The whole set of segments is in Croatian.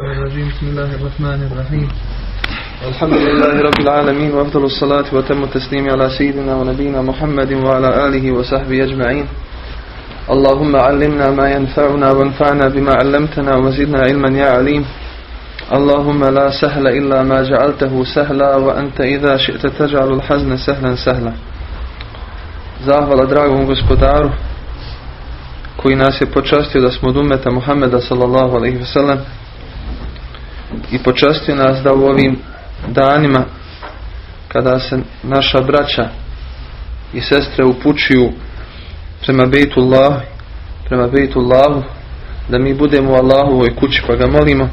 الرجيم. بسم الله الرحمن الرحيم. الحمد لله رب العالمين وأفضل الصلاة وتم التسليم على سيدنا ونبينا محمد وعلى آله وصحبه أجمعين. اللهم علمنا ما ينفعنا وانفعنا بما علمتنا وزدنا علما يا عليم. اللهم لا سهل إلا ما جعلته سهلا وأنت إذا شئت تجعل الحزن سهلا سهلا. Zahvala dragom gospodaru koji nas je počastio da smo od umeta Muhammeda sallallahu alaihi wasallam i počastio nas da u ovim danima kada se naša braća i sestre upućuju prema Bejtullahu prema Bejtullahu da mi budemo u Allahovoj kući pa ga molimo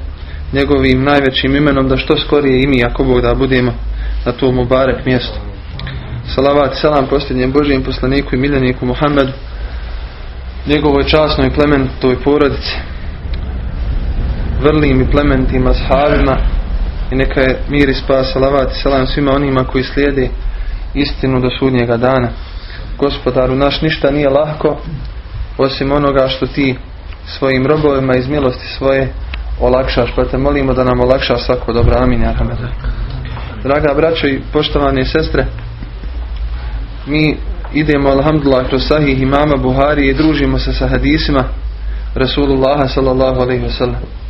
njegovim najvećim imenom da što skorije i mi ako Bog da budemo na tom mubarek mjestu. Salavat selam posljednjem Božijem poslaniku i miljeniku Muhammedu njegovoj časnoj plemenitoj porodici vrlim i plemenitim ashabima i neka je mir i spas salavat i selam svima onima koji slijede istinu do sudnjega dana. Gospodaru naš ništa nije lahko osim onoga što ti svojim robovima iz milosti svoje olakšaš pa te molimo da nam olakša svako dobro. Amin draga braćo i poštovane sestre mi idemo alhamdulillah kroz sahih imama Buhari i družimo se sa hadisima Rasulullaha sallallahu alaihi wasallam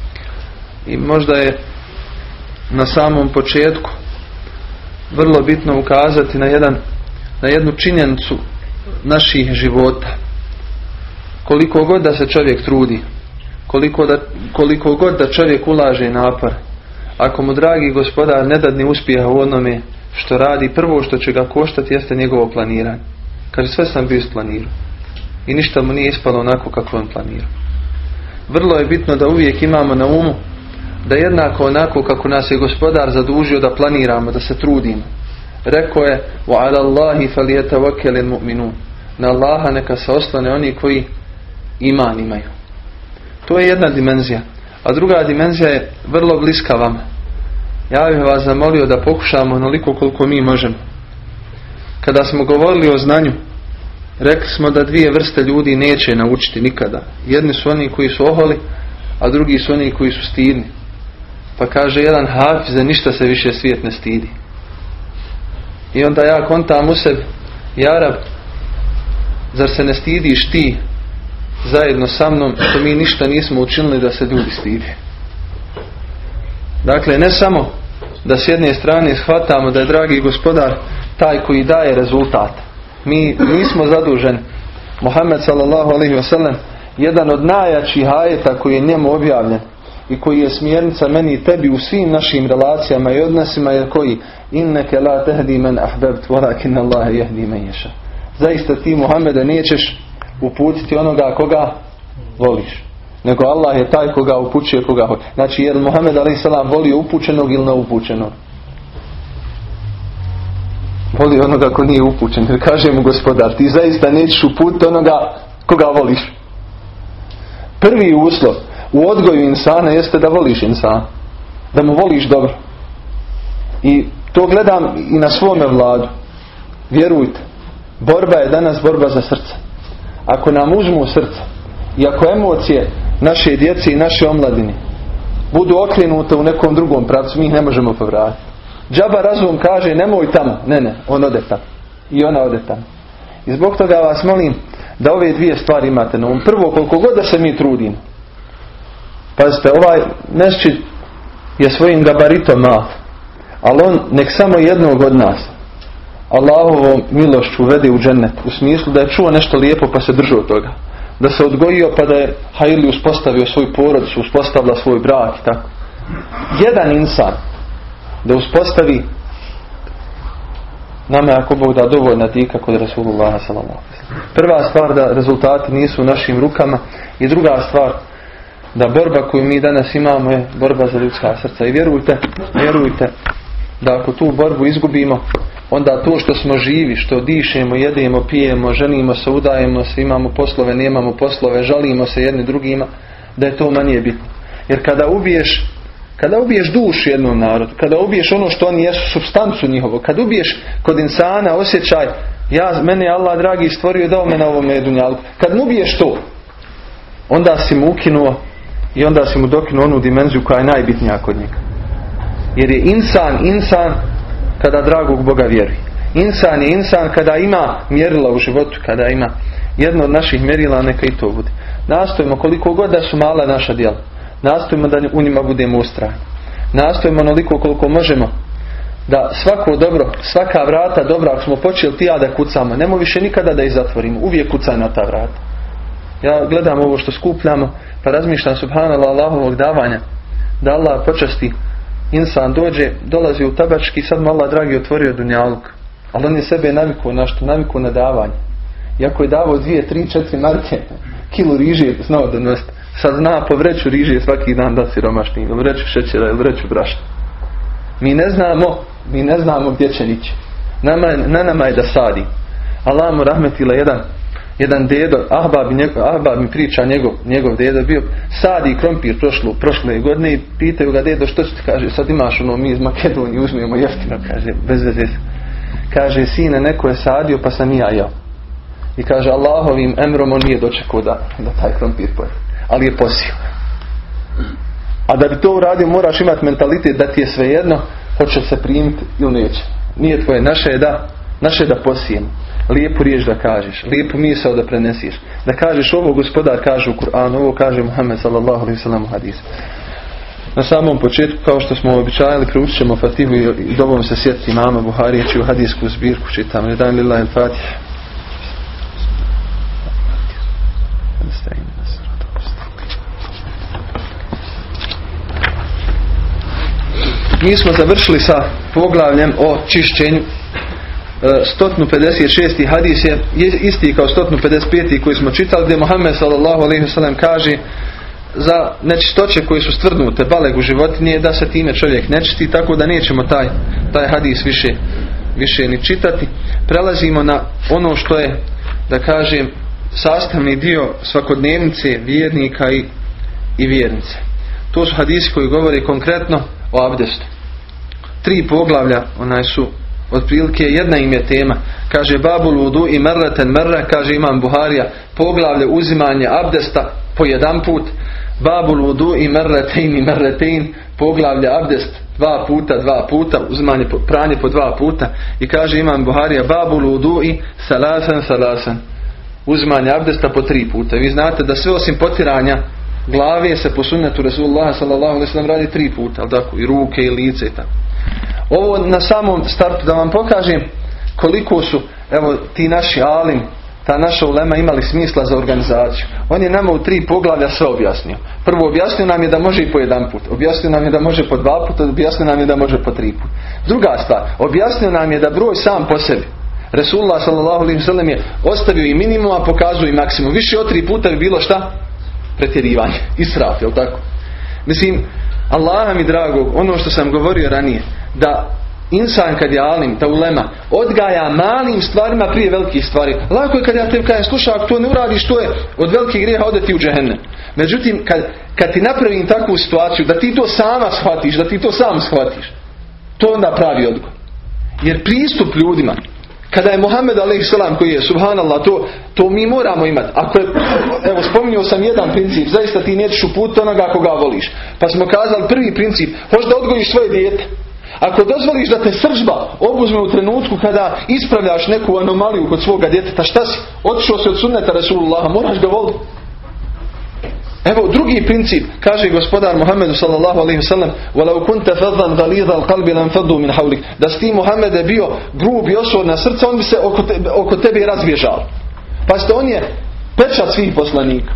i možda je na samom početku vrlo bitno ukazati na jedan na jednu činjenicu naših života. Koliko god da se čovjek trudi koliko, da, koliko god da čovjek ulaže napor ako mu dragi gospodar ne dadne uspjeha u onome što radi prvo što će ga koštati jeste njegovo planiranje. Kaže sve sam bio isplanirao i ništa mu nije ispalo onako kako on planirao. Vrlo je bitno da uvijek imamo na umu da jednako onako kako nas je gospodar zadužio da planiramo, da se trudimo. Rekao je وَعَلَى اللَّهِ فَلِيَتَوَكَّلِ الْمُؤْمِنُونَ Na Allaha neka se oslane oni koji iman imaju. To je jedna dimenzija. A druga dimenzija je vrlo bliska vama. Ja bih vas zamolio da pokušamo onoliko koliko mi možemo. Kada smo govorili o znanju, rekli smo da dvije vrste ljudi neće naučiti nikada. Jedni su oni koji su oholi, a drugi su oni koji su stidni. Pa kaže jedan hafiz ništa se više svijet ne stidi. I onda ja kontam u sebi, Jarab, zar se ne stidiš ti zajedno sa mnom što mi ništa nismo učinili da se ljudi stidi. Dakle, ne samo da s jedne strane shvatamo da je dragi gospodar taj koji daje rezultat. Mi nismo zaduženi. Muhammed sallallahu alaihi wasallam jedan od najjačih ajeta koji je njemu objavljen i koji je smjernica meni i tebi u svim našim relacijama i odnosima je koji inneke la tehdi men ahbebt walakin Allah jehdi men ješa zaista ti Muhammede nećeš uputiti onoga koga voliš nego Allah je taj koga upućuje koga hoće. Znači jer Muhammed a.s. voli upućenog ili neupućenog? Voli onoga ko nije upućen jer kaže mu gospodar ti zaista nećeš uputiti onoga koga voliš. Prvi uslov u odgoju insana jeste da voliš insana. Da mu voliš dobro. I to gledam i na svome vladu. Vjerujte. Borba je danas borba za srce. Ako nam uzmu srce i ako emocije naše djece i naše omladine budu okrenute u nekom drugom pravcu, mi ih ne možemo povratiti. Džaba razum kaže nemoj tamo. Ne, ne, on ode tamo. I ona ode tamo. I zbog toga vas molim da ove dvije stvari imate na um. Prvo, koliko god da se mi trudimo, Pazite, ovaj mesčid je svojim gabaritom mal. Ali on nek samo jednog od nas Allahovom milošću vede u džennet. U smislu da je čuo nešto lijepo pa se držao toga. Da se odgojio pa da je hajli uspostavio svoj porodicu, uspostavila svoj brak i tako. Jedan insan da uspostavi nama ako Bog da dovoljna dika kod Rasulullah Prva stvar da rezultati nisu u našim rukama i druga stvar da borba koju mi danas imamo je borba za ljudska srca. I vjerujte, vjerujte da ako tu borbu izgubimo, onda to što smo živi, što dišemo, jedemo, pijemo, ženimo se, udajemo se, imamo poslove, nemamo poslove, žalimo se jedni drugima, da je to manje bitno. Jer kada ubiješ kada ubiješ dušu jednom narodu, kada ubiješ ono što oni jesu, substancu njihovo, kada ubiješ kod insana osjećaj, ja, mene Allah dragi stvorio dao me na ovom dunjalku. Kad mu ubiješ to, onda si mu ukinuo i onda si mu dokinuo onu dimenziju koja je najbitnija kod njega. Jer je insan, insan kada dragog Boga vjeruje. Insan je insan kada ima mjerila u životu, kada ima jedno od naših mjerila, neka i to bude. Nastojimo koliko god da su mala naša djela. Nastojimo da u njima budemo ustrajni. Nastojimo onoliko koliko možemo da svako dobro, svaka vrata dobra, ako smo počeli ti ja da kucamo, nemo više nikada da ih zatvorimo. Uvijek kucaj na ta vrata. Ja gledam ovo što skupljamo, pa razmišljam subhanallah Allahovog davanja. Da Allah počasti insan dođe, dolazi u tabački, sad mu Allah dragi otvorio dunjaluk. Ali on je sebe navikao na što? Navikao na davanje. Iako je davao dvije, tri, četiri marke, kilu riže znao da nost. Sad zna po vreću riže svaki dan da siromašni, ili vreću šećera, ili vreću brašna. Mi ne znamo, mi ne znamo gdje će nići. Na nama je da sadi. Allah mu rahmetila jedan jedan dedo, Ahbab, njegov, Ahbab mi priča njegov, njegov dedo bio sadi krompir prošlu, prošle godine i pitaju ga dedo što će ti kaže sad imaš ono mi iz Makedonije uzmemo jeftino kaže bez veze. Kaže sine neko je sadio pa sam i ja jeo. I kaže Allahovim emrom on nije dočekao da, da taj krompir pojede ali je posio. A da bi to uradio moraš imati mentalitet da ti je svejedno hoće se primiti ili neće. Nije tvoje, naše je da naše je da posijemo lijepu riječ da kažeš, lijepu misao da prenesiš. Da kažeš ovo gospodar kaže u Kur'anu, ovo kaže Muhammed sallallahu alaihi sallam u hadisu. Na samom početku, kao što smo običajali, proučit ćemo Fatihu i dobom se sjetiti mama Buharijeći u hadijsku zbirku čitam. Redan lillahi al-Fatih. Mi smo završili sa poglavljem o čišćenju 156. hadis je isti kao 155. koji smo čitali gdje alaihi wasallam kaže za nečistoće koje su stvrdnute baleg u životinje da se time čovjek nečisti tako da nećemo taj, taj hadis više, više ni čitati. Prelazimo na ono što je da kažem sastavni dio svakodnevnice vjernika i, i vjernice. To su hadisi koji govore konkretno o abdestu. Tri poglavlja onaj su otprilike jedna im je tema. Kaže babul vudu i merleten merra, kaže imam Buharija, poglavlje uzimanje abdesta po jedan put. Babul vudu i merletein i merletein, poglavlje abdest dva puta, dva puta, uzimanje pranje po dva puta. I kaže imam Buharija, babul vudu i salasan, salasan. Uzimanje abdesta po tri puta. Vi znate da sve osim potiranja glave se po sunnetu Rasulullah sallallahu alaihi sallam radi tri puta, ali tako, i ruke i lice i tako. Ovo na samom startu da vam pokažem koliko su evo ti naši alim, ta naša ulema imali smisla za organizaciju. On je nama u tri poglavlja sve objasnio. Prvo objasnio nam je da može i po jedan put. Objasnio nam je da može po dva puta. Objasnio nam je da može po tri put. Druga stvar. Objasnio nam je da broj sam po sebi. Resulullah s.a.v. je ostavio i minimum, a pokazuje i maksimum. Više od tri puta bi bilo šta? Pretjerivanje. Israf, jel tako? Mislim, Allah mi drago, ono što sam govorio ranije, da insan kad je alim, ta ulema, odgaja malim stvarima prije velikih stvari. Lako je kad ja te kažem, slušaj, ako to ne uradiš, to je od velikih grijeha odeti u džehenne. Međutim, kad, kad ti napravim takvu situaciju, da ti to sama shvatiš, da ti to sam shvatiš, to onda pravi odgoj. Jer pristup ljudima, kada je Muhammed a.s. koji je, subhanallah, to, to mi moramo imati. Ako je, evo, spominjao sam jedan princip, zaista ti nećeš uputiti onoga koga voliš. Pa smo kazali prvi princip, hoćeš da odgojiš svoje dijete. Ako dozvoliš da te sržba obuzme u trenutku kada ispravljaš neku anomaliju kod svoga djeteta, šta si? Otišao se od sunneta Rasulullah, moraš ga voliti. Evo drugi princip, kaže gospodar Muhammedu sallallahu alejhi ve sellem: "Walau kunta faddan ghalidha al-qalbi lam faddu min. Da si ti Muhammed bio grub i osvor na srce, on bi se oko tebe, oko tebe razbježao. Pa ste on je pečat svih poslanika.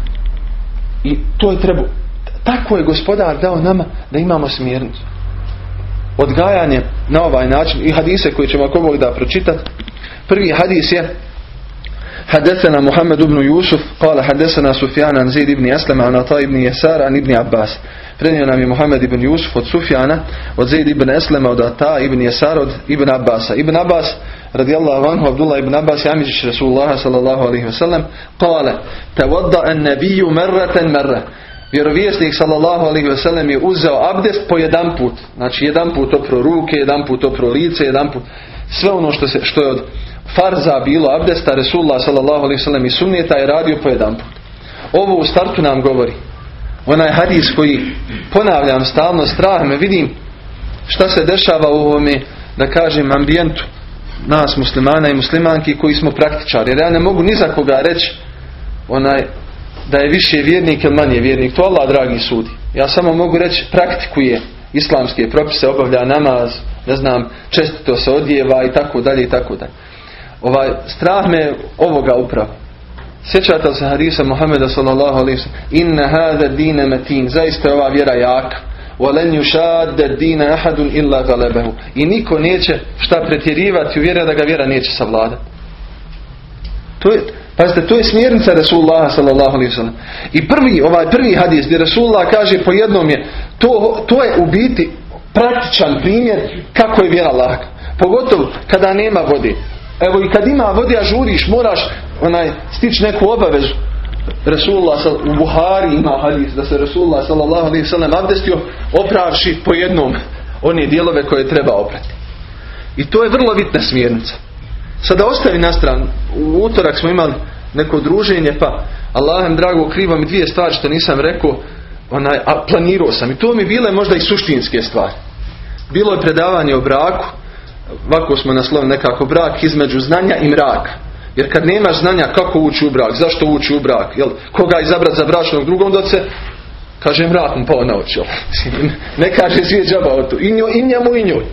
I to je trebao. Tako je gospodar dao nama da imamo smjernicu. Odgajanje na ovaj način i hadise koje ćemo ako Bog da pročitati. Prvi hadis je حدثنا محمد بن يوسف قال حدثنا سفيان عن زيد بن أسلم عن عطاء بن يسار عن ابن عباس Prenio nam je Muhammed ibn Jusuf od Sufjana, od Zaid ibn Eslema, od Ata ibn Jesar, od ibn Abbasa. Ibn Abbas, radijallahu anhu, Abdullah ibn Abbas, jamiđiš Rasulullah sallallahu alaihi wa sallam, kale, tawadda an nabiju merraten merra. Vjerovjesnik sallallahu alaihi sallam je uzeo abdest po jedan put. Znači jedan put opro ruke, jedan put opro lice, jedan put sve ono što, se, što je od farza bilo abdesta Resulullah sallallahu alaihi sallam i sunnijeta je radio po jedan put. Ovo u startu nam govori. onaj hadis koji ponavljam stalno strah me vidim šta se dešava u ovome da kažem ambijentu nas muslimana i muslimanki koji smo praktičari jer ja ne mogu ni za koga reći onaj da je više vjernik ili manje vjernik. To Allah dragi sudi. Ja samo mogu reći praktikuje islamske propise, obavlja namaz, ne znam, čestito se odjeva i tako dalje i tako dalje. Ovaj, strah me ovoga upravo. Sjećate se Harisa Muhammeda sallallahu alaihi sallam Inna hada dine metin Zaista je ova vjera jaka Walen yushadda dina ahadun illa galebehu I niko neće šta pretjerivati u vjera da ga vjera neće savladati. To je, pazite, to je smjernica Rasulullah sallallahu alaihi sallam. I prvi, ovaj prvi hadis gdje Rasulullah kaže po jednom je, to, to je u biti praktičan primjer kako je vjera laka. Pogotovo kada nema vode. Evo i kad ima vode, a žuriš, moraš onaj stići neku obavezu. Rasulullah u Buhari ima hadis da se Rasulullah sallallahu alaihi sallam abdestio opravši po jednom one dijelove koje treba oprati. I to je vrlo bitna smjernica. Sada ostavi na stran. U utorak smo imali neko druženje pa Allahem drago krivo mi dvije stvari što nisam rekao onaj, a planirao sam. I to mi bile možda i suštinske stvari. Bilo je predavanje o braku. Ovako smo naslovili nekako brak između znanja i mraka. Jer kad nemaš znanja kako ući u brak, zašto ući u brak, jel, koga izabrat za bračnog drugom, da se kaže mrak mu pao na oči. Ne kaže svijet džaba o tu. I, njoj, I njemu i njoj.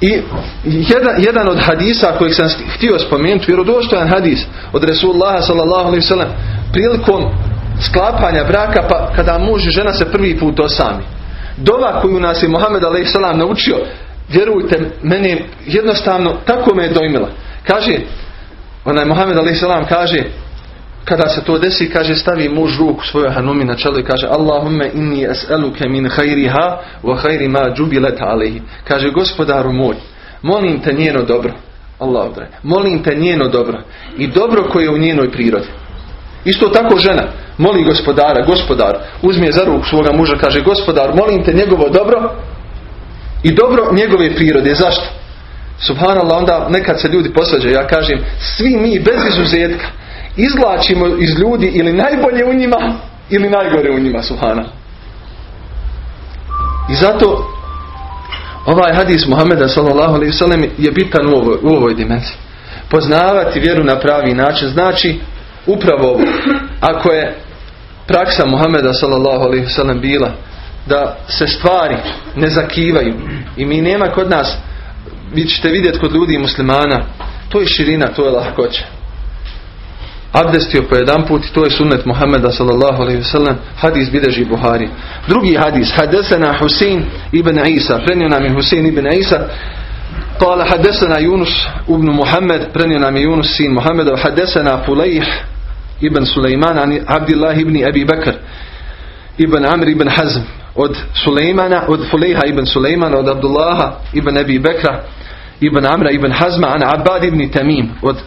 I jedan, jedan od hadisa kojeg sam htio spomenuti, vjerodostojan hadis od Resulullaha sallallahu alaihi sallam, prilikom sklapanja braka, pa kada muž i žena se prvi put osami. Dova koju nas je Muhammed alaihi sallam naučio, vjerujte, mene jednostavno tako me je dojmila. Kaže, onaj Muhammed a.s. kaže kada se to desi kaže stavi muž ruku svojoj hanumi na čelo i kaže Allahumme inni es'eluke min khairiha wa khairi ma jubilat alaihi kaže gospodaru moj molim te njeno dobro. Allah odre, molim te njeno dobro i dobro koje je u njenoj prirodi. Isto tako žena moli gospodara, gospodar uzme za ruku svoga muža. Kaže gospodar molim te njegovo dobro i dobro njegove prirode. Zašto? Subhanallah, onda nekad se ljudi posvađaju, ja kažem, svi mi bez izuzetka izvlačimo iz ljudi ili najbolje u njima ili najgore u njima, subhana. I zato ovaj hadis Muhammeda sallallahu je bitan u ovoj, u ovoj dimenziji. Poznavati vjeru na pravi način znači upravo ovo. Ako je praksa Muhammeda sallallahu alaihi bila da se stvari ne zakivaju i mi nema kod nas vi ćete vidjeti kod ljudi muslimana to je širina, to je lahkoća abdestio po jedan put i to je sunnet Muhammeda sallallahu alaihi wasallam hadis bideži Buhari drugi hadis hadesena Husin ibn Isa prenio nam je Husin ibn Isa قال حدثنا يونس ابن محمد prenio nam je Yunus sin Muhammeda حدثنا فليح ibn Sulejman عن عبد الله ibn Abi Bakr ibn Amr ibn Hazm od Sulejmana, od Fulejha ibn Sulejmana, od Abdullaha ibn Abi Bekra, ibn Amra ibn Hazma, an Abad ibn Tamim, od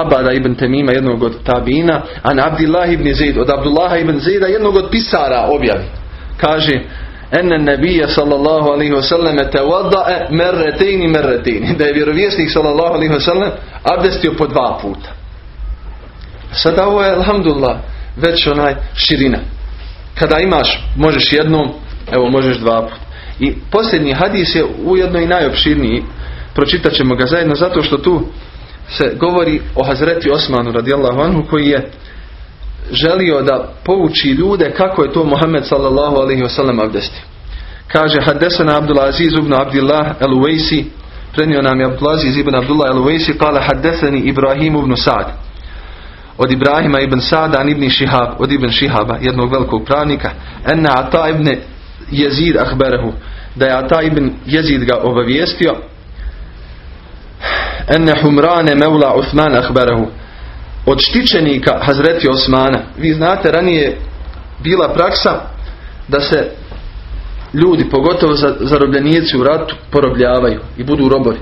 Abada ibn Tamima, jednog od tabina, an Abdullah ibn Zaid, od Abdullaha ibn Zaida, jednog od pisara objavi. Kaže, en nabija sallallahu alaihi wa sallam tevadae merretejni merretejni. Da je vjerovjesnik sallallahu alaihi wa sallam abdestio po dva puta. Sada ovo je, alhamdulillah, već onaj širina. Kada imaš, možeš jednom, evo možeš dva puta. I posljednji hadis je ujedno i najopširniji. Pročitat ćemo ga zajedno zato što tu se govori o Hazreti Osmanu radijallahu anhu koji je želio da pouči ljude kako je to Muhammed sallallahu alaihi wasallam abdesti. Kaže Haddesana Abdulaziz ibn Abdillah al-Uwaisi prenio nam je Abdulaziz ibn Abdullah al-Uwaisi kala Haddesani Ibrahim ibn Sa'd od Ibrahima ibn Sa'da an ibn Šihab, od ibn Šihaba, jednog velikog pravnika, enna Ata ibn Jezid ahberahu, da je Ata ibn Jezid ga obavijestio, enne Humrane Mevla Uthman ahberahu, od štićenika Hazreti Osmana. Vi znate, ranije bila praksa da se ljudi, pogotovo zarobljenici u ratu, porobljavaju i budu robovi.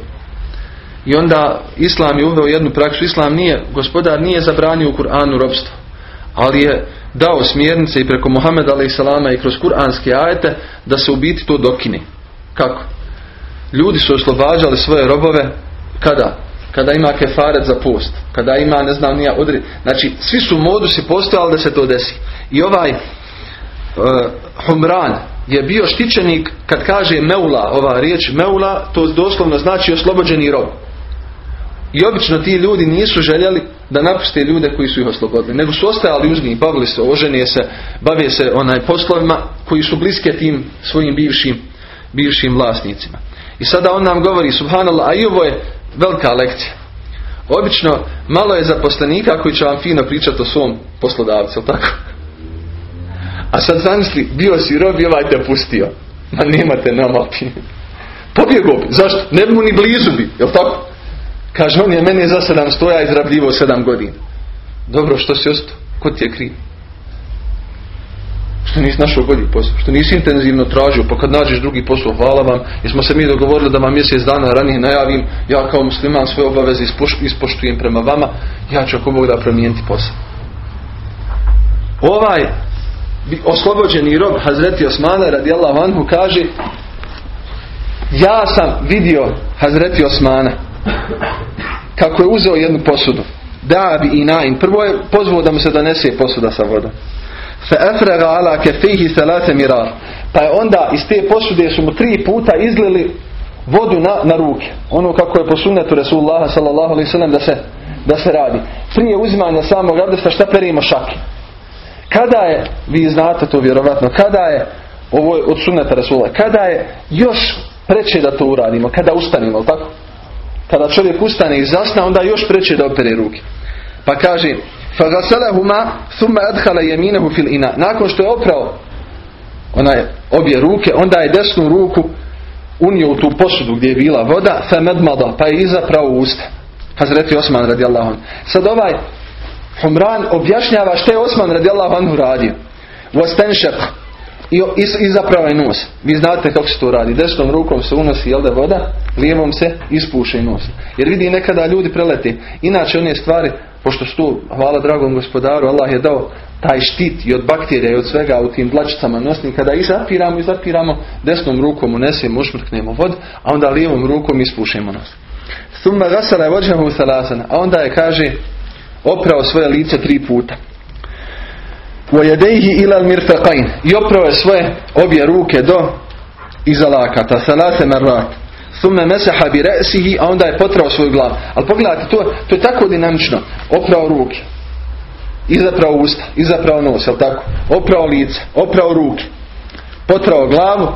I onda Islam je uveo jednu praksu. Islam nije, gospodar nije zabranio u Kur'anu robstvo. Ali je dao smjernice i preko Muhammeda a.s. i kroz kuranske ajete da se u biti to dokine. Kako? Ljudi su oslobađali svoje robove kada? Kada ima kefaret za post. Kada ima, ne znam, nija odri. Znači, svi su modusi postojali da se to desi. I ovaj Humran je bio štićenik kad kaže meula, ova riječ meula, to doslovno znači oslobođeni rob. I obično ti ljudi nisu željeli da napuste ljude koji su ih oslobodili, nego su ostajali uz njih, bavili se, oženije se, bave se onaj poslovima koji su bliske tim svojim bivšim, bivšim vlasnicima. I sada on nam govori, subhanallah, a i ovo je velika lekcija. Obično malo je zaposlenika koji će vam fino pričati o svom poslodavcu, tako? A sad zamisli, bio si rob i ovaj te pustio. Ma nemate nama Pobjegao bi. Zašto? Ne mu ni blizu bi. Jel tako? Kaže, on je meni za sedam stoja izrabljivo sedam godina. Dobro, što si ostao? Ko ti je kriv? Što nisi našao bolji posao? Što nisi intenzivno tražio? Pa kad nađeš drugi posao, hvala vam. Jer smo se mi dogovorili da vam mjesec dana ranije najavim. Ja kao musliman svoje obaveze ispoštujem prema vama. Ja ću ako Bog da promijeniti posao. Ovaj oslobođeni rob Hazreti Osmana radijallahu anhu kaže ja sam vidio Hazreti Osmana kako je uzeo jednu posudu da bi i nain prvo je pozvao da mu se donese posuda sa vodom fa afraga ala kefehi salate mirar pa je onda iz te posude su mu tri puta izlili vodu na, na ruke. Ono kako je po sunnetu Resulullah sallallahu alaihi sallam da se, da se radi. Prije uzimanja samog abdesta šta perimo? Šake. Kada je, vi znate to vjerovatno, kada je, ovo je od sunneta Rasula, kada je još preče da to uradimo, kada ustanimo, tako? Kada čovjek ustane i zasna, onda još preče da opere ruke. Pa kaže, فَغَسَلَهُمَا ثُمَّ أَدْخَلَ يَمِينَهُ فِي الْإِنَا Nakon što je oprao onaj, obje ruke, onda je desnu ruku unio u tu posudu gdje je bila voda, فَمَدْمَضَ pa je izaprao usta. Hazreti Osman radijallahu anhu. Sad ovaj Humran objašnjava što je Osman radijallahu anhu radio. Vostenšak. I izapravo je nos. Vi znate kako se to radi. Desnom rukom se unosi jel da voda, lijevom se ispuše nos. Jer vidi nekada ljudi preleti. Inače one stvari, pošto što hvala dragom gospodaru, Allah je dao taj štit i od bakterija i od svega u tim dlačicama nosnim, kada i zapiramo i zapiramo, desnom rukom unesemo, ušmrknemo vod, a onda lijevom rukom ispušemo nos. Suma gasala je vođahu salasan, a onda je, kaže, oprao svoje lice tri puta. Vojedejhi ilal mirtaqain i oprao je svoje obje ruke do izalakata, salase marrat. Thumme mesaha bi re'sihi, a onda je potrao svoju glavu. Ali pogledajte, to, to je tako dinamično. Oprao ruke. Izaprao usta. Izaprao nos, jel tako? Oprao lice. Oprao ruke. Potrao glavu.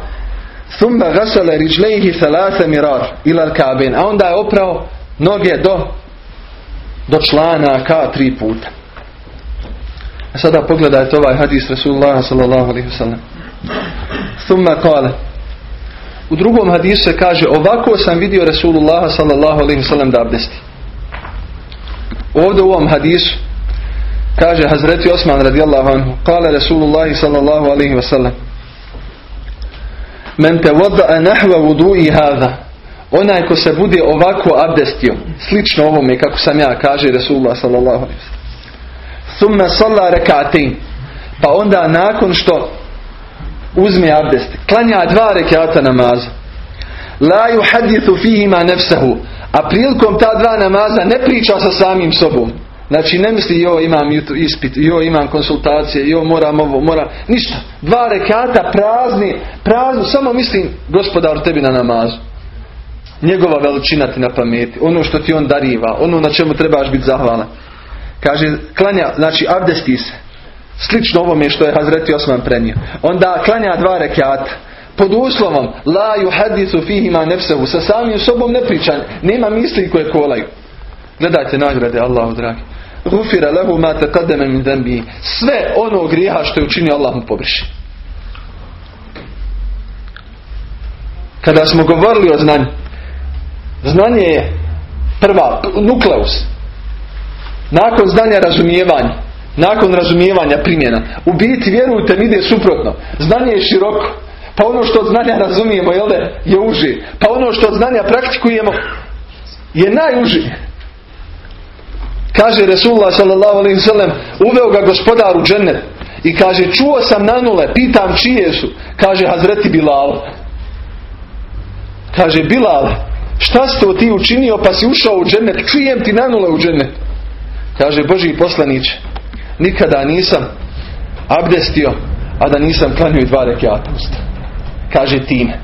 Thumme gasale riđlejhi salate mirar. Ila al A onda je oprao noge do do člana ka tri puta. A sada pogledajte ovaj hadis Rasulullah sallallahu alaihi wasallam. Thumma kale. U drugom hadisu se kaže ovako sam vidio Rasulullah sallallahu alaihi wasallam da abdesti. Ovdje u ovom hadisu kaže Hazreti Osman radijallahu anhu kale Rasulullah sallallahu alaihi wasallam Men te voda nahva vudu'i hada onaj ko se bude ovako abdestio, slično ovome kako sam ja, kaže Resulullah sallallahu alaihi Thumma salla rekatin. Pa onda nakon što uzme abdest, klanja dva rekata namaza. La yuhadithu fihima nefsahu. A prilikom ta dva namaza ne priča sa samim sobom. Znači ne misli jo imam ispit, jo imam konsultacije, jo moram ovo, moram, ništa. Dva rekata prazni, prazni, samo mislim gospodar tebi na namazu njegova veličina ti na pameti, ono što ti on dariva, ono na čemu trebaš biti zahvalan. Kaže, klanja, znači abdesti se. Slično ovome što je Hazreti Osman prenio. Onda klanja dva rekiata. Pod uslovom, la yuhadisu fihima nefsehu, sa samim sobom ne priča, nema misli koje kolaju. Gledajte nagrade Allahu dragi. Gufira lehu ma taqaddama min dhanbi. Sve ono grijeha što je učinio Allah mu pobriši. Kada smo govorili o znanju, Znanje je prva, nukleus. Nakon znanja razumijevanja. Nakon razumijevanja primjena. U biti, vjerujte, mi ide suprotno. Znanje je široko. Pa ono što od znanja razumijemo jel je uži. Pa ono što znanja praktikujemo je najuži. Kaže Resulullah sallallahu alaihi sallam uveo ga gospodar u džennet. I kaže čuo sam na nule, pitam čije su. Kaže Hazreti Bilal. Kaže Bilal, Šta si to ti učinio pa si ušao u džennet? Čujem ti nanule u džennet. Kaže Boži poslanić, nikada nisam abdestio, a da nisam klanio dva rekiata usta. Kaže time.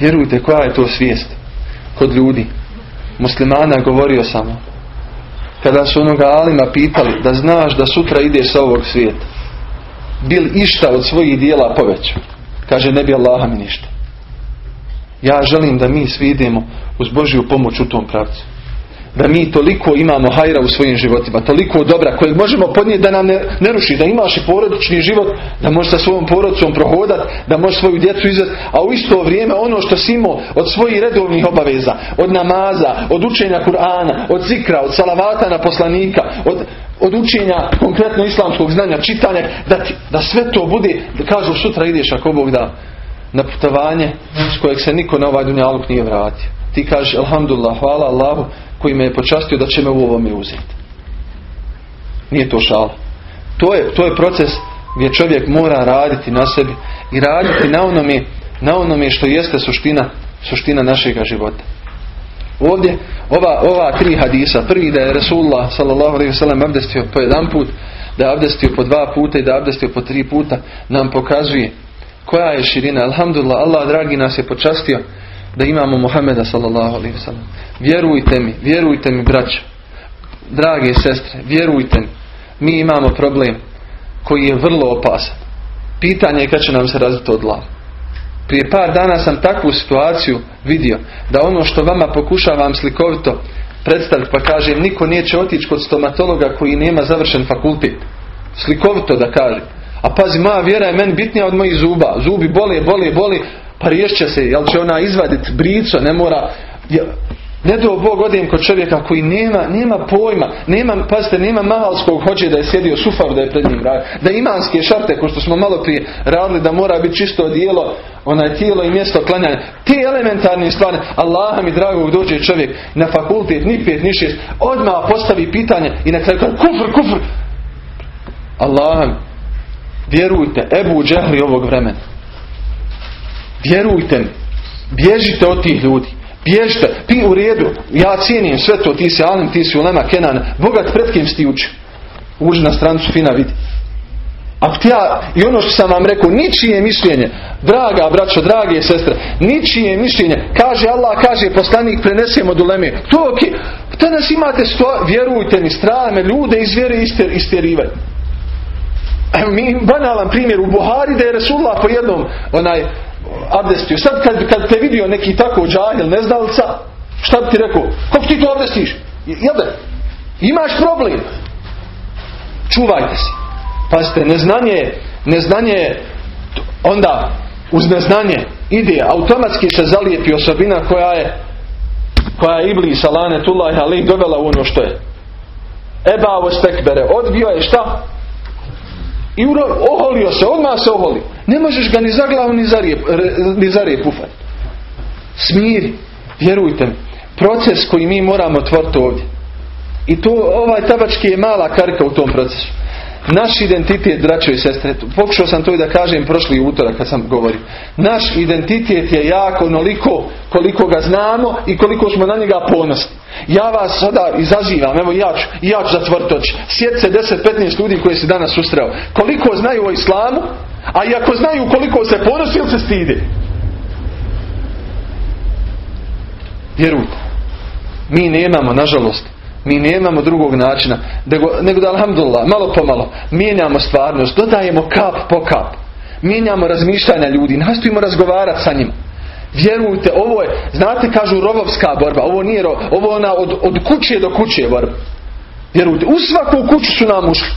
Vjerujte koja je to svijest kod ljudi. Muslimana govorio samo. Kada su onoga Alima pitali da znaš da sutra ideš sa ovog svijeta. Bil išta od svojih dijela povećao. Kaže ne bi Allaha mi ništa. Ja želim da mi svi idemo uz Božju pomoć u tom pravcu da mi toliko imamo hajra u svojim životima, toliko dobra kojeg možemo podnijeti da nam ne, ne ruši, da imaš i porodični život, da možeš sa svojom porodicom prohodat, da možeš svoju djecu izvesti, a u isto vrijeme ono što si imao od svojih redovnih obaveza, od namaza, od učenja Kur'ana, od zikra, od salavata na poslanika, od, od učenja konkretno islamskog znanja, čitanja, da, da sve to bude, da kažu sutra ideš ako Bog da na putovanje s kojeg se niko na ovaj dunjaluk nije vratio. Ti kažeš, alhamdulillah, hvala Allahu, koji me je počastio da će me u ovome uzeti. Nije to šala. To je, to je proces gdje čovjek mora raditi na sebi i raditi na onome, na onome što jeste suština, suština našega života. Ovdje, ova, ova tri hadisa, prvi da je Resulullah sallallahu alaihi wasallam abdestio po jedan put, da je abdestio po dva puta i da je abdestio po tri puta, nam pokazuje koja je širina. Alhamdulillah, Allah dragi nas je počastio da imamo Muhameda sallallahu alaihi wasallam. Vjerujte mi, vjerujte mi braćo, drage sestre, vjerujte mi, mi imamo problem koji je vrlo opasan. Pitanje je kad će nam se razviti od glava. Prije par dana sam takvu situaciju vidio da ono što vama pokušavam slikovito predstaviti pa kažem niko neće otići kod stomatologa koji nema završen fakultet. Slikovito da kaže. A pazi, moja vjera je meni bitnija od mojih zuba. Zubi bole, bole, boli, pa riješće se, jel će ona izvaditi brico, ne mora, ne do Bog odem kod čovjeka koji nema, nema pojma, nema, pazite, nema mahalskog hođe da je sjedio sufar da je pred njim radio, da imanske šarte, ko što smo malo prije radili, da mora biti čisto odijelo, onaj tijelo i mjesto klanjanja. Te elementarne stvari, Allah mi drago dođe čovjek na fakultet, ni pet, ni šest, odmah postavi pitanje i na kraju kaže, kufr, kufr. Allah vjerujte, Ebu Džehli ovog vremena. Vjerujte mi. Bježite od tih ljudi. Bježite. Ti u redu. Ja cijenim sve to. Ti si Alim, ti si Ulema, Kenan. Bogat pred kim si ti uči. Uži na strancu fina vidi. A ja, i ono što sam vam rekao, ničije mišljenje, draga braćo, drage sestre, ničije mišljenje, kaže Allah, kaže poslanik, prenesemo do leme. To ok, te nas imate sto, vjerujte mi, strane ljude iz vjere isterivaju. Evo mi banalan primjer u Buhari da je Resulullah po jednom onaj abdestio. Sad kad, kad te vidio neki tako džahil, neznalca, šta bi ti rekao? Kako ti to abdestiš? Jel da? Imaš problem. Čuvajte se. Pazite, neznanje, neznanje onda uz neznanje ide, automatski se zalijepi osobina koja je koja je Iblis Alane Tullah ali dovela u ono što je. Eba ovo spekbere. Odbio je šta? I oholio se, odmah se oholi. Ne možeš ga ni za glavu ni za rijep, ni za rijep ufati. Smiri, vjerujte mi. Proces koji mi moramo otvoriti ovdje. I to ovaj tabački je mala karika u tom procesu. Naš identitet, braćo i sestre, pokušao sam to i da kažem prošli utorak kad sam govorio. Naš identitet je jako onoliko koliko ga znamo i koliko smo na njega ponosni. Ja vas sada izazivam, evo ja ću, ja ću zatvoriti oči. Sjeti se 10-15 ljudi koji se danas susreo. Koliko znaju o islamu, a i ako znaju koliko se ponosi ili se stide. Vjerujte, mi nemamo, nažalost, mi nemamo drugog načina nego, nego da, alhamdulillah, malo po malo mijenjamo stvarnost, dodajemo kap po kap. Mijenjamo razmišljanja ljudi, nastojimo razgovarati sa njima. Vjerujte, ovo je, znate kažu rovovska borba, ovo nije rov, ovo ona od, od kuće do kuće borba. Vjerujte, u svaku kuću su nam ušli.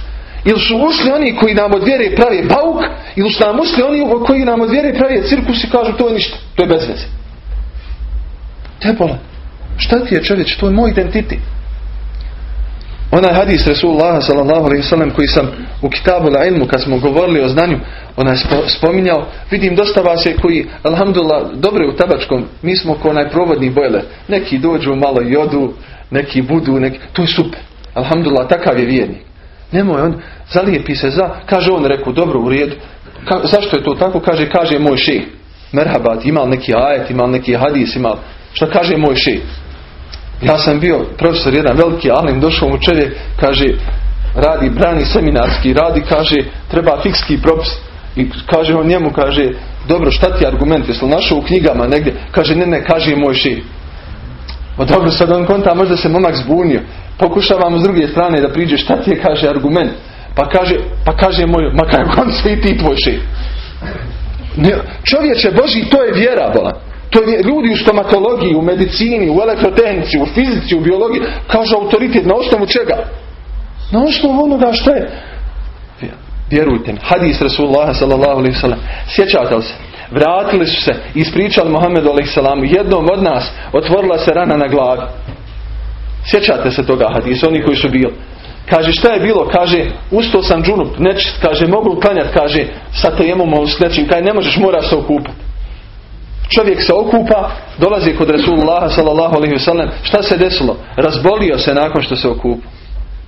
Ili su ušli oni koji nam od vjere prave bauk, ili su nam ušli oni koji nam od vjere prave cirkus i kažu to je ništa, to je bez veze. Bolan. Šta ti je čovječ, to je moj identitet. Onaj hadis Resulullah sallallahu alaihi sallam koji sam u kitabu la ilmu kad smo govorili o znanju onaj spominjao, vidim dosta vas je koji, alhamdulillah, dobro u tabačkom, mi smo ko onaj provodni bojler. Neki dođu malo jodu, neki budu, neki, to je super. Alhamdulillah, takav je vjernik. Nemoj, on zalijepi se za, kaže on, reku, dobro, u redu. Ka, zašto je to tako? Kaže, kaže moj šej. Merhabat, imal neki ajet, imal neki hadis, imal, što kaže moj šej. Ja sam bio profesor jedan veliki alim, došao mu čovjek, kaže, radi, brani seminarski, radi, kaže, treba fikski propis. I kaže on njemu, kaže, dobro, šta ti argument, jesi našao u knjigama negdje? Kaže, ne, ne, kaže moj šir. O dobro, sad on konta, možda se momak zbunio. Pokušavamo s druge strane da priđe, šta ti je, kaže, argument? Pa kaže, pa kaže moj, ma kako se i ti tvoj šir. Čovječe Boži, to je vjera, bola. To je ljudi u stomatologiji, u medicini, u elektrotehnici, u fizici, u biologiji, kažu autoritet na osnovu čega? Na osnovu onoga što je. Vjerujte mi, hadis Rasulullah sallam. Sjećate li se? Vratili su se i ispričali Muhammedu sallam. Jednom od nas otvorila se rana na glavi. Sjećate se toga hadisa, oni koji su bili. Kaže šta je bilo? Kaže ustao sam džunup, nečist, kaže mogu klanjati, kaže sa tejemom s nečim, kaže ne možeš, mora se okupati. Čovjek se okupa, dolazi kod Resulullaha sallallahu alaihi wasallam, šta se desilo? Razbolio se nakon što se okupa.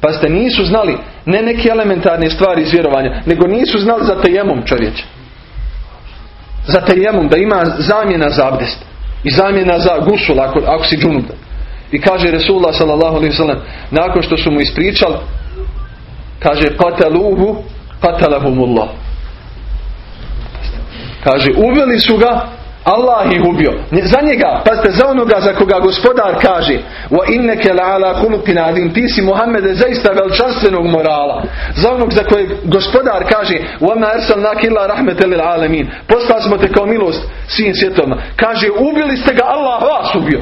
Pa ste nisu znali ne neke elementarne stvari iz vjerovanja, nego nisu znali za tejemom čovječe. Za tejemom, da ima zamjena za abdest. I zamjena za gusul ako, ako si džunup. I kaže Resulullah sallallahu alaihi wasallam, nakon što su mu ispričali, kaže qataluhu qatalahumullah. Kaže ubili su ga Allah ih ubio. Za njega, pazite, za onoga za koga gospodar kaže wa inneke ala khuluqin adim ti si Muhammede zaista veličanstvenog morala. Za onog za kojeg gospodar kaže wa ma arsalnaka illa rahmatan lil alamin. Poslali smo te kao milost svim svjetovima. Kaže ubili ste ga, Allah vas ubio.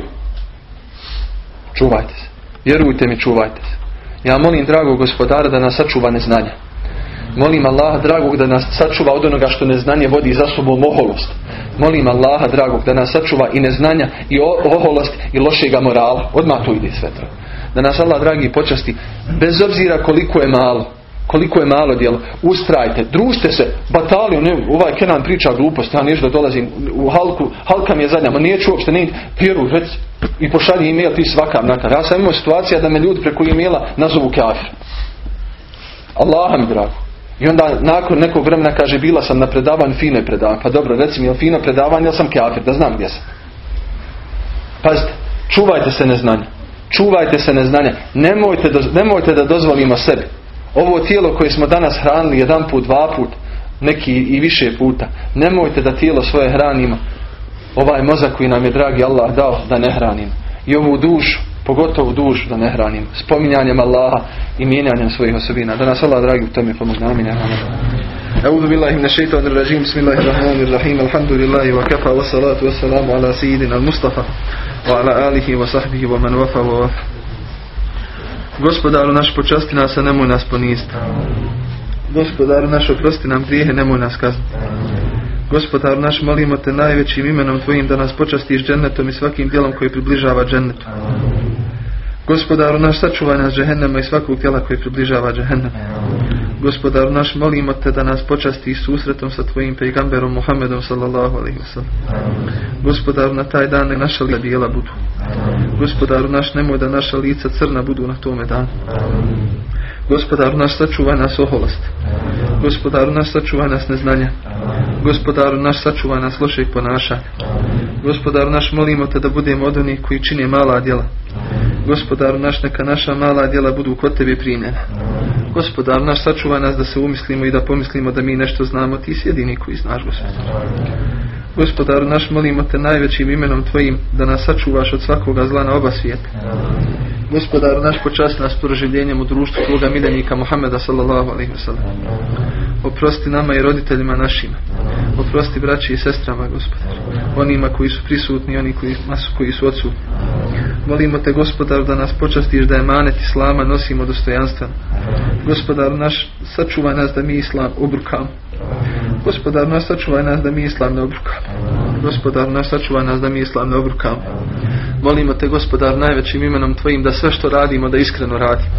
Čuvajte se. Vjerujte mi, čuvajte se. Ja molim dragog gospodara da nas sačuva neznanja. Molim Allaha dragog da nas sačuva od onoga što neznanje vodi za sobom oholost. Molim Allaha dragog da nas sačuva i neznanja i oholost i lošega morala. Odmah tu ide sve to. Da nas Allah dragi počasti bez obzira koliko je malo. Koliko je malo djelo. Ustrajte, družite se, bataliju, ne, ovaj Kenan priča glupost, ja nešto dolazim u halku, halka mi je zadnja, ma nije uopšte, ne, vjeruj, rec, i pošalji email ti svakam nakon. Ja sam imao situacija da me ljudi preko emaila nazovu kafir. Allah mi drago. I onda nakon nekog vremena kaže bila sam na predavanju, fino je predavanje. Pa dobro, reci mi je fino predavanje, ja sam kafir, da znam gdje sam. Pazite, čuvajte se neznanja. Čuvajte se neznanja. Nemojte, nemojte da dozvolimo sebi. Ovo tijelo koje smo danas hranili jedan put, dva put, neki i više puta. Nemojte da tijelo svoje hranimo. Ovaj mozak koji nam je dragi Allah dao da ne hranimo I ovu dušu pogotovo dušu da ne hranim, spominjanjem Allaha i mijenjanjem svojih osobina. Da nas Allah dragi u tome pomogne. Amin. أعوذ بالله من الشيطان الرجيم بسم الله الرحمن الرحيم الحمد لله وكفى والصلاة والسلام على سيدنا المصطفى وعلى آله وصحبه ومن وفى ووفى Gospodaru naš počasti nas, a nemoj nas poniziti. Gospodaru naš oprosti nam grijehe, nemoj nas kazniti. Gospodar naš, molimo te najvećim imenom Tvojim da nas počastiš džennetom i svakim djelom koji približava džennetu. Gospodaru naš, sačuvaj nas džehennema i svakog tijela koji približava džehennem. Gospodaru naš, molimo te da nas počastiš susretom sa Tvojim pejgamberom Muhammedom sallallahu alaihi wasallam. Gospodaru, na taj dan naša lica bijela budu. Gospodaru naš, nemoj da naša lica crna budu na tome danu. Gospodaru naš, sačuvaj nas oholost. Gospodaru naš, sačuvaj nas neznanja. Gospodaru naš, sačuvaj nas lošeg ponašanja. Gospodaru naš, molimo te da budemo od onih koji čine mala djela. Gospodaru naš, neka naša mala djela budu kod tebe primjena. Gospodaru naš, sačuvaj nas da se umislimo i da pomislimo da mi nešto znamo. Ti si jedini koji znaš, gospodaru. Gospodaru naš, molimo te najvećim imenom Tvojim da nas sačuvaš od svakoga zla na oba svijeta. Gospodaru naš počast nas proživljenjem u društvu Tvoga miljenika Muhammeda sallallahu alaihi wasallam. Oprosti nama i roditeljima našima. Oprosti braći i sestrama, gospodar. Onima koji su prisutni oni koji, koji su odsutni. Molimo te, gospodar, da nas počastiš da je manet Islama nosimo dostojanstveno. Gospodar naš, sačuvaj nas da mi Islam obrukamo. Gospodar naš, sačuvaj nas da mi Islam ne obrukamo. Gospodar naš, sačuvaj nas da mi Islam ne obrukamo. Molimo te, gospodar, najvećim imenom Tvojim da sve što radimo da iskreno radimo.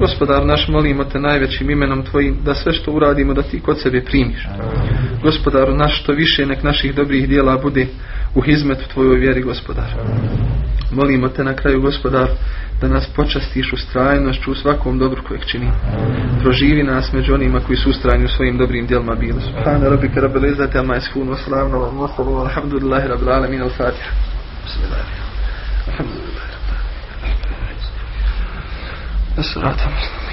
Gospodar naš, molimo te najvećim imenom Tvojim da sve što uradimo da Ti kod sebe primiš. Gospodaru naš, što više nek naših dobrih dijela bude u hizmetu Tvojoj vjeri, gospodar. Molimo te na kraju, gospodar, da nas počastiš u strajnošću u svakom dobru kojeg čini. Proživi nas među onima koji su ustrajni u svojim dobrim djelima bili. Subhana rabbika rabbil izzati amma yasifun wa salamun ala mursalin walhamdulillahi rabbil alamin al-fatiha. Bismillahirrahmanirrahim. Alhamdulillah. As-salatu